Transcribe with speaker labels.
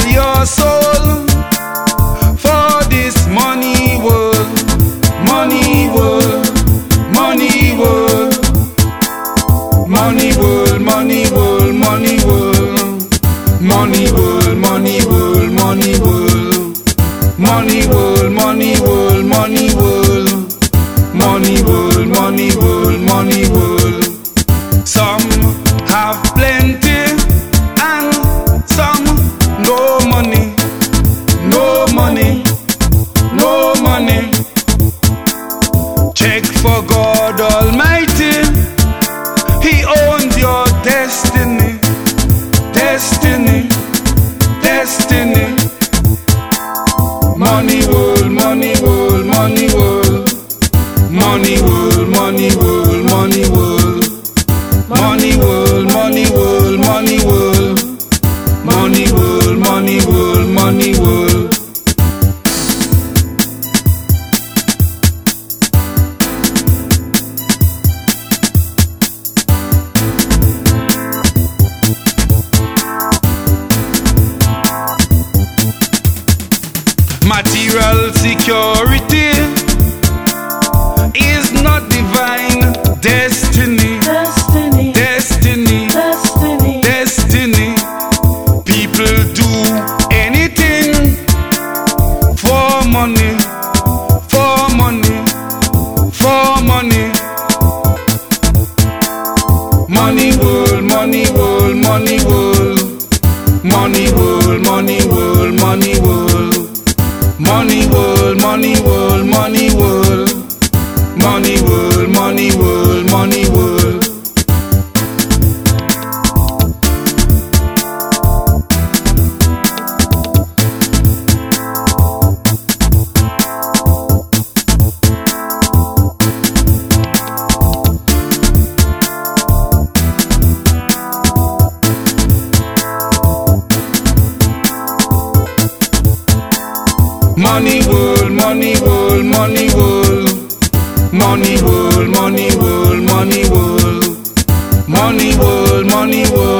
Speaker 1: soul for this money world, money world, money world, money world, money world, money world, money world, money world, money world, money world, money world, money world, money world, money world, money world. For God Almighty, He owns your destiny, destiny, destiny. Money world, money world, money world, money world, money world, money world. Money world, money world, money world, money world, money world, money world. For money. Money world, money world, money world. Money world, money world, money world. Money world, money world, money world. Money Money world, money world, money world, money world, money world, money world, money world, money world,